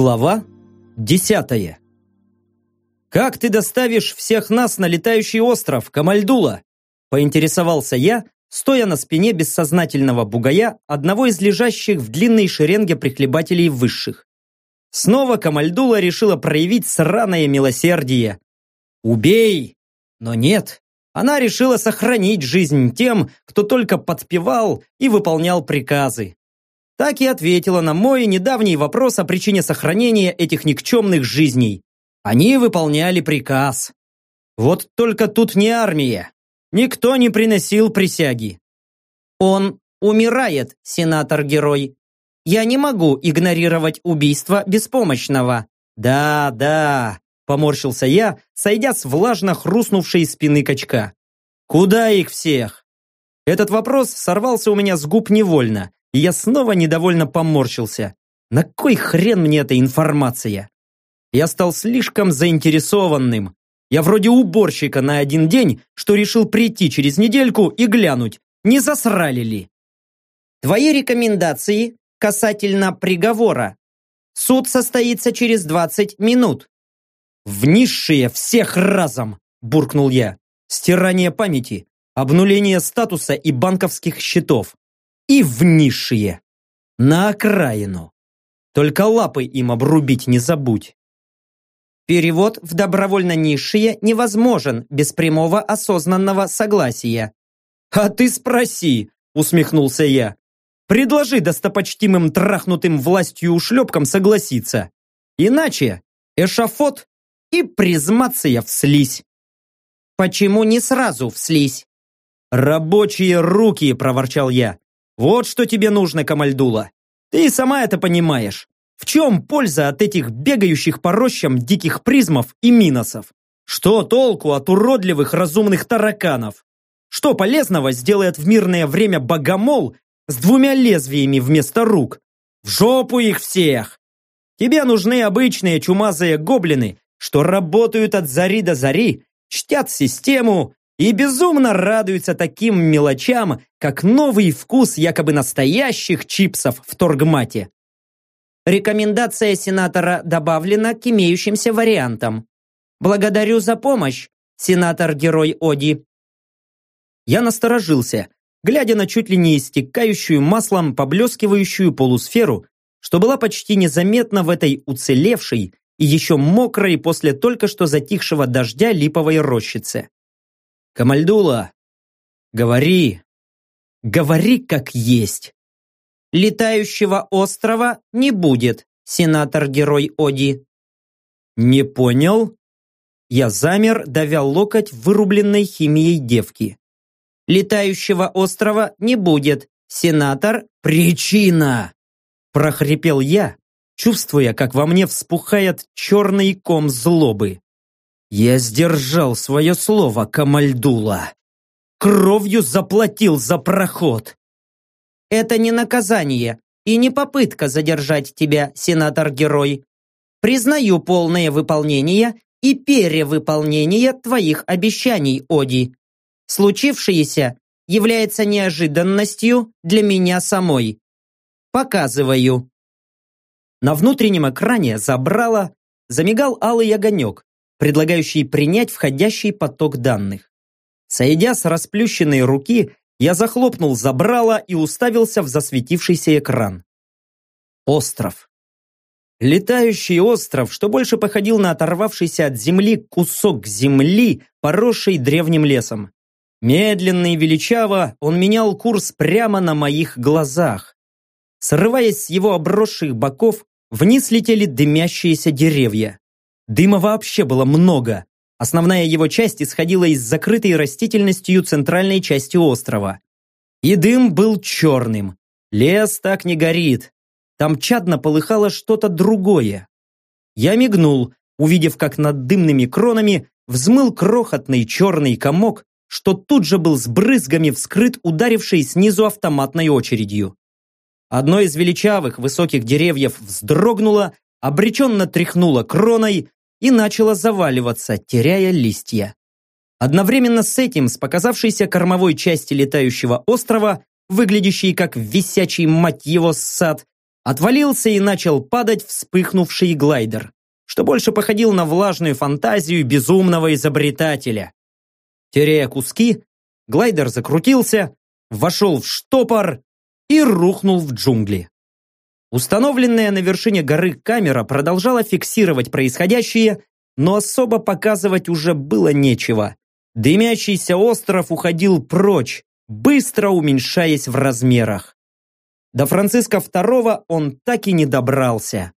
Глава десятая. «Как ты доставишь всех нас на летающий остров, Камальдула?» поинтересовался я, стоя на спине бессознательного бугая, одного из лежащих в длинной шеренге прихлебателей высших. Снова Камальдула решила проявить сраное милосердие. «Убей!» Но нет, она решила сохранить жизнь тем, кто только подпевал и выполнял приказы так и ответила на мой недавний вопрос о причине сохранения этих никчемных жизней. Они выполняли приказ. Вот только тут не армия. Никто не приносил присяги. Он умирает, сенатор-герой. Я не могу игнорировать убийство беспомощного. Да, да, поморщился я, сойдя с влажно хрустнувшей спины качка. Куда их всех? Этот вопрос сорвался у меня с губ невольно, и я снова недовольно поморщился. На кой хрен мне эта информация? Я стал слишком заинтересованным. Я вроде уборщика на один день, что решил прийти через недельку и глянуть, не засрали ли. Твои рекомендации касательно приговора. Суд состоится через 20 минут. В низшие всех разом, буркнул я. Стирание памяти, обнуление статуса и банковских счетов и в низшие, на окраину. Только лапы им обрубить не забудь. Перевод в добровольно низшие невозможен без прямого осознанного согласия. «А ты спроси», — усмехнулся я. «Предложи достопочтимым трахнутым властью ушлепкам согласиться. Иначе эшафот и призмация вслись». «Почему не сразу вслись?» «Рабочие руки», — проворчал я. Вот что тебе нужно, Камальдула. Ты сама это понимаешь. В чем польза от этих бегающих по рощам диких призмов и миносов? Что толку от уродливых разумных тараканов? Что полезного сделает в мирное время богомол с двумя лезвиями вместо рук? В жопу их всех! Тебе нужны обычные чумазые гоблины, что работают от зари до зари, чтят систему и безумно радуются таким мелочам, как новый вкус якобы настоящих чипсов в торгмате. Рекомендация сенатора добавлена к имеющимся вариантам. Благодарю за помощь, сенатор-герой Оди. Я насторожился, глядя на чуть ли не истекающую маслом поблескивающую полусферу, что была почти незаметна в этой уцелевшей и еще мокрой после только что затихшего дождя липовой рощице. Камальдула, говори, говори как есть. Летающего острова не будет, сенатор-герой Оди. Не понял? Я замер, давя локоть вырубленной химией девки. Летающего острова не будет, сенатор. Причина! Прохрипел я, чувствуя, как во мне вспухает черный ком злобы. Я сдержал свое слово, Камальдула. Кровью заплатил за проход. Это не наказание и не попытка задержать тебя, сенатор-герой. Признаю полное выполнение и перевыполнение твоих обещаний, Оди. Случившееся является неожиданностью для меня самой. Показываю. На внутреннем экране забрала, замигал алый огонек, предлагающий принять входящий поток данных. Сойдя с расплющенной руки, я захлопнул забрало и уставился в засветившийся экран. Остров. Летающий остров, что больше походил на оторвавшийся от земли кусок земли, поросший древним лесом. Медленно и величаво он менял курс прямо на моих глазах. Срываясь с его обросших боков, вниз летели дымящиеся деревья. Дыма вообще было много. Основная его часть исходила из закрытой растительностью центральной части острова. И дым был черным. Лес так не горит. Там чадно полыхало что-то другое. Я мигнул, увидев, как над дымными кронами взмыл крохотный черный комок, что тут же был с брызгами вскрыт ударившей снизу автоматной очередью. Одно из величавых высоких деревьев вздрогнуло, обреченно тряхнуло кроной, и начало заваливаться, теряя листья. Одновременно с этим с показавшейся кормовой части летающего острова, выглядящей как висячий, мать его, сад, отвалился и начал падать вспыхнувший глайдер, что больше походил на влажную фантазию безумного изобретателя. Теряя куски, глайдер закрутился, вошел в штопор и рухнул в джунгли. Установленная на вершине горы камера продолжала фиксировать происходящее, но особо показывать уже было нечего. Дымящийся остров уходил прочь, быстро уменьшаясь в размерах. До Франциска II он так и не добрался.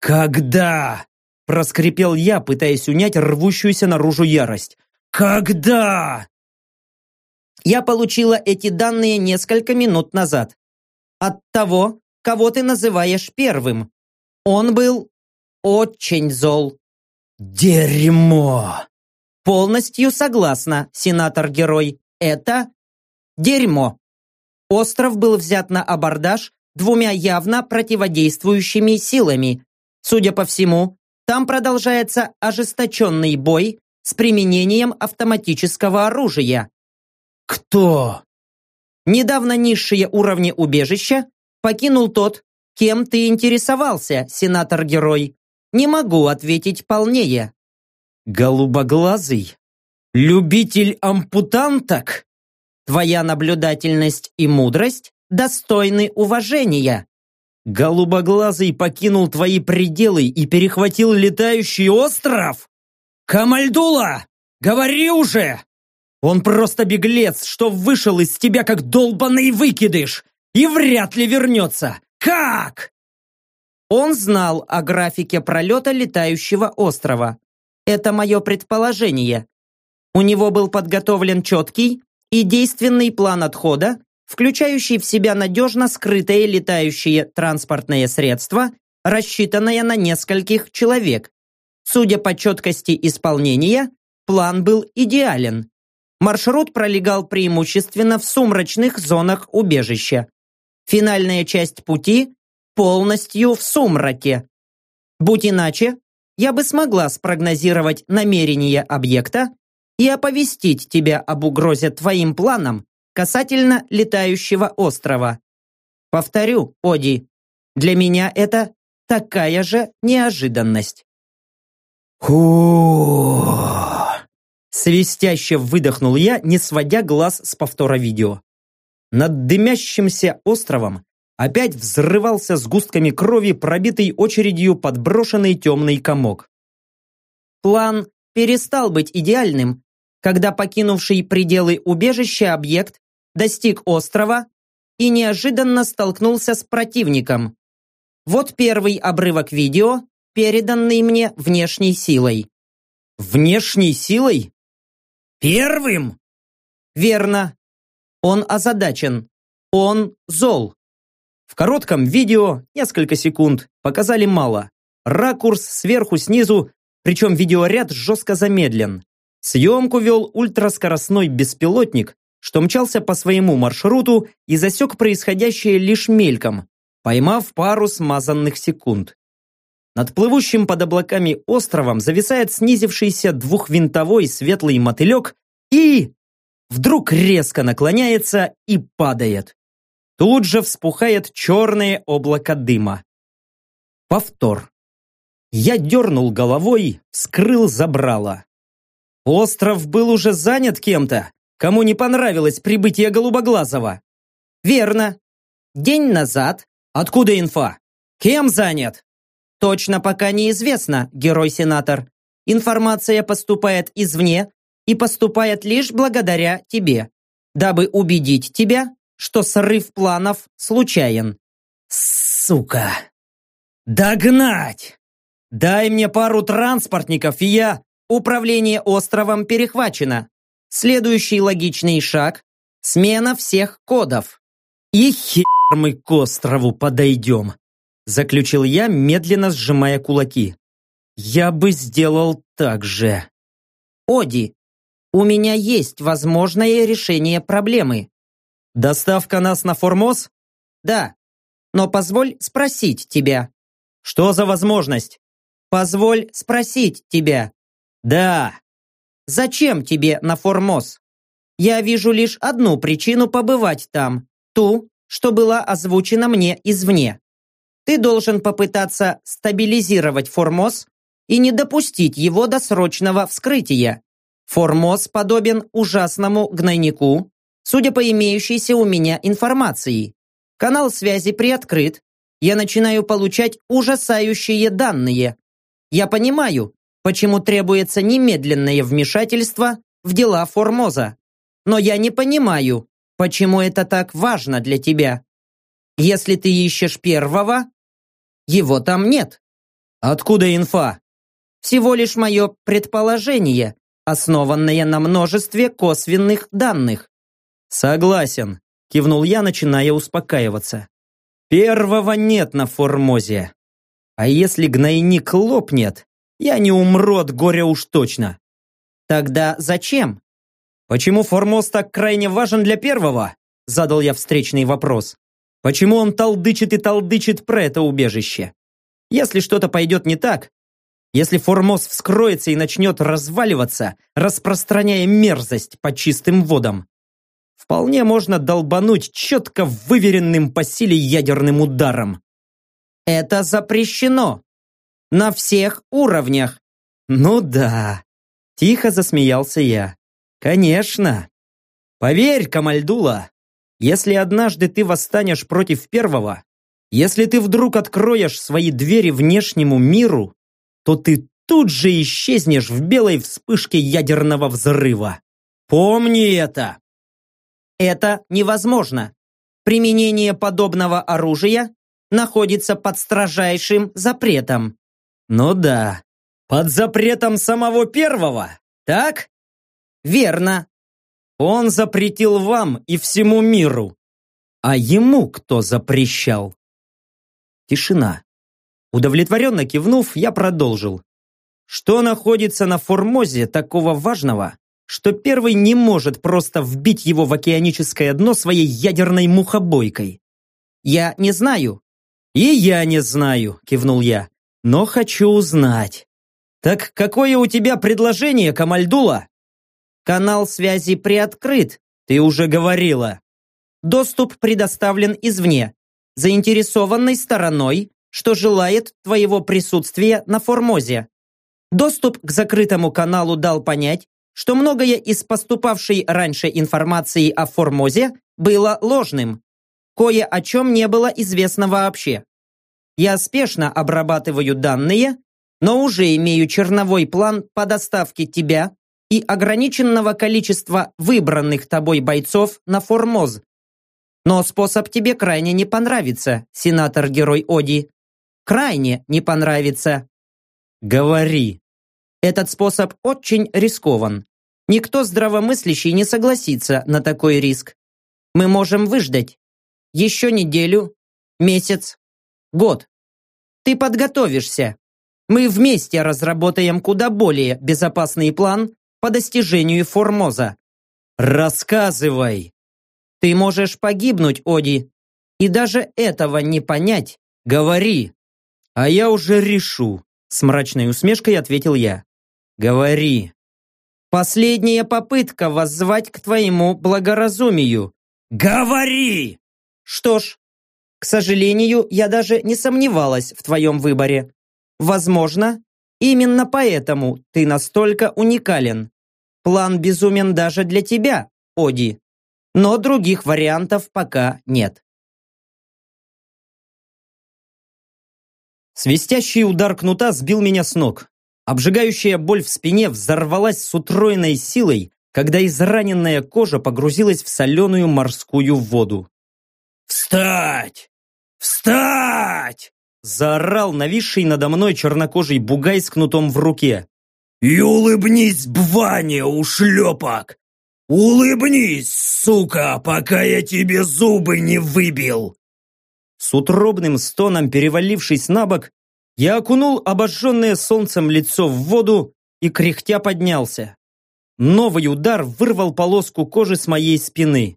«Когда?» – проскрипел я, пытаясь унять рвущуюся наружу ярость. «Когда?» Я получила эти данные несколько минут назад. От того, кого ты называешь первым. Он был очень зол. Дерьмо! Полностью согласна, сенатор-герой. Это дерьмо. Остров был взят на абордаж двумя явно противодействующими силами. Судя по всему, там продолжается ожесточенный бой с применением автоматического оружия. Кто? Недавно низшие уровни убежища покинул тот, кем ты интересовался, сенатор-герой. Не могу ответить полнее. Голубоглазый? Любитель ампутанток? Твоя наблюдательность и мудрость достойны уважения. Голубоглазый покинул твои пределы и перехватил летающий остров? Камальдула! Говори уже! Он просто беглец, что вышел из тебя как долбанный выкидыш и вряд ли вернется. Как? Он знал о графике пролета летающего острова. Это мое предположение. У него был подготовлен четкий и действенный план отхода, включающий в себя надежно скрытое летающее транспортное средство, рассчитанное на нескольких человек. Судя по четкости исполнения, план был идеален. Маршрут пролегал преимущественно в сумрачных зонах убежища. Финальная часть пути полностью в сумраке. Будь иначе, я бы смогла спрогнозировать намерения объекта и оповестить тебя об угрозе твоим планам касательно летающего острова. Повторю, Оди, для меня это такая же неожиданность. Фу! Свистяще выдохнул я, не сводя глаз с повтора видео. Над дымящимся островом опять взрывался сгустками крови, пробитый очередью подброшенный темный комок. План перестал быть идеальным, когда покинувший пределы убежища объект достиг острова и неожиданно столкнулся с противником. Вот первый обрывок видео, переданный мне внешней силой. Внешней силой? Первым? Верно. Он озадачен. Он зол. В коротком видео, несколько секунд, показали мало. Ракурс сверху снизу, причем видеоряд жестко замедлен. Съемку вел ультраскоростной беспилотник, что мчался по своему маршруту и засек происходящее лишь мельком, поймав пару смазанных секунд. Над плывущим под облаками островом зависает снизившийся двухвинтовой светлый мотылек и вдруг резко наклоняется и падает. Тут же вспухает черное облако дыма. Повтор. Я дернул головой, скрыл забрало. Остров был уже занят кем-то, кому не понравилось прибытие Голубоглазого. Верно. День назад. Откуда инфа? Кем занят? Точно пока неизвестно, герой-сенатор. Информация поступает извне и поступает лишь благодаря тебе, дабы убедить тебя, что срыв планов случайен. Сука! Догнать! Дай мне пару транспортников, и я... Управление островом перехвачено. Следующий логичный шаг – смена всех кодов. И хер мы к острову подойдем, заключил я, медленно сжимая кулаки. Я бы сделал так же. Оди, у меня есть возможное решение проблемы. Доставка нас на Формоз? Да. Но позволь спросить тебя. Что за возможность? Позволь спросить тебя. Да. Зачем тебе на Формоз? Я вижу лишь одну причину побывать там. Ту, что была озвучена мне извне. Ты должен попытаться стабилизировать Формоз и не допустить его досрочного вскрытия. Формоз подобен ужасному гнойнику, судя по имеющейся у меня информации. Канал связи приоткрыт. Я начинаю получать ужасающие данные. Я понимаю, почему требуется немедленное вмешательство в дела Формоза. Но я не понимаю, почему это так важно для тебя. Если ты ищешь первого, его там нет. Откуда инфа? Всего лишь мое предположение, основанное на множестве косвенных данных. Согласен, кивнул я, начиная успокаиваться. Первого нет на Формозе. А если гнойник лопнет, я не умру от горя уж точно. Тогда зачем? Почему Формоз так крайне важен для первого? Задал я встречный вопрос. Почему он толдычит и толдычит про это убежище? Если что-то пойдет не так, если Формоз вскроется и начнет разваливаться, распространяя мерзость по чистым водам, вполне можно долбануть четко выверенным по силе ядерным ударом. Это запрещено. На всех уровнях. Ну да. Тихо засмеялся я. Конечно. Поверь, Камальдула, если однажды ты восстанешь против первого, если ты вдруг откроешь свои двери внешнему миру, то ты тут же исчезнешь в белой вспышке ядерного взрыва. Помни это! Это невозможно. Применение подобного оружия находится под строжайшим запретом. Ну да, под запретом самого первого, так? Верно. Он запретил вам и всему миру. А ему кто запрещал? Тишина. Удовлетворенно кивнув, я продолжил. Что находится на Формозе такого важного, что первый не может просто вбить его в океаническое дно своей ядерной мухобойкой? Я не знаю. И я не знаю, кивнул я, но хочу узнать. Так какое у тебя предложение, Камальдула? Канал связи приоткрыт, ты уже говорила. Доступ предоставлен извне, заинтересованной стороной, что желает твоего присутствия на Формозе. Доступ к закрытому каналу дал понять, что многое из поступавшей раньше информации о Формозе было ложным. Кое о чем не было известно вообще. Я спешно обрабатываю данные, но уже имею черновой план по доставке тебя и ограниченного количества выбранных тобой бойцов на Формоз. Но способ тебе крайне не понравится, сенатор-герой Оди. Крайне не понравится. Говори. Этот способ очень рискован. Никто здравомыслящий не согласится на такой риск. Мы можем выждать. Еще неделю, месяц, год. Ты подготовишься. Мы вместе разработаем куда более безопасный план по достижению Формоза. Рассказывай. Ты можешь погибнуть, Оди. И даже этого не понять. Говори. А я уже решу. С мрачной усмешкой ответил я. Говори. Последняя попытка воззвать к твоему благоразумию. Говори! Что ж, к сожалению, я даже не сомневалась в твоем выборе. Возможно, именно поэтому ты настолько уникален. План безумен даже для тебя, Оди. Но других вариантов пока нет. Свистящий удар кнута сбил меня с ног. Обжигающая боль в спине взорвалась с утроенной силой, когда израненная кожа погрузилась в соленую морскую воду. «Встать! Встать!» заорал нависший надо мной чернокожий бугай с кнутом в руке. И улыбнись, Бване, ушлепок! Улыбнись, сука, пока я тебе зубы не выбил!» С утробным стоном перевалившись на бок, я окунул обожженное солнцем лицо в воду и кряхтя поднялся. Новый удар вырвал полоску кожи с моей спины.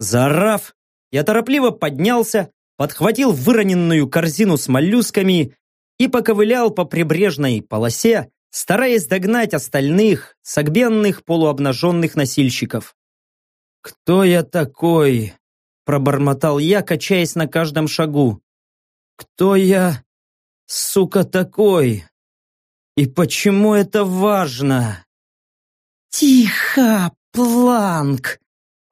Заорав, я торопливо поднялся, подхватил выроненную корзину с моллюсками и поковылял по прибрежной полосе, стараясь догнать остальных, согбенных полуобнаженных носильщиков. «Кто я такой?» – пробормотал я, качаясь на каждом шагу. Кто я, сука, такой? И почему это важно? «Тихо, Планк!»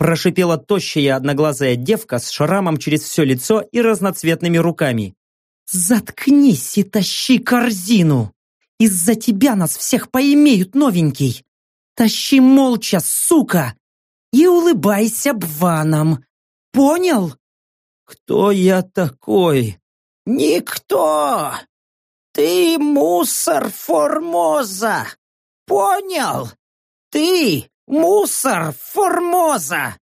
прошипела тощая одноглазая девка с шрамом через все лицо и разноцветными руками. «Заткнись и тащи корзину! Из-за тебя нас всех поимеют, новенький! Тащи молча, сука! И улыбайся бванам! Понял?» «Кто я такой?» «Никто! Ты мусор Формоза! Понял? Ты мусор Формоза!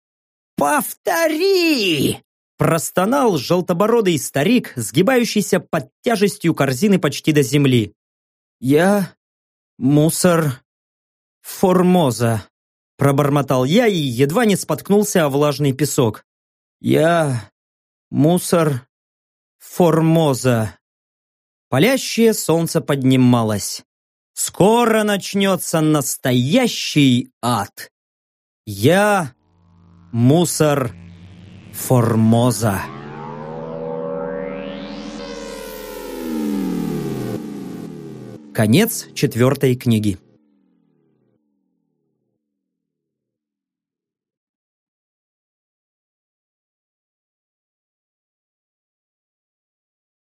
Повтори!» Простонал желтобородый старик, сгибающийся под тяжестью корзины почти до земли. «Я мусор Формоза», пробормотал я и едва не споткнулся о влажный песок. «Я мусор Формоза». Палящее солнце поднималось. Скоро начнется настоящий ад. Я мусор Формоза. Конец четвертой книги.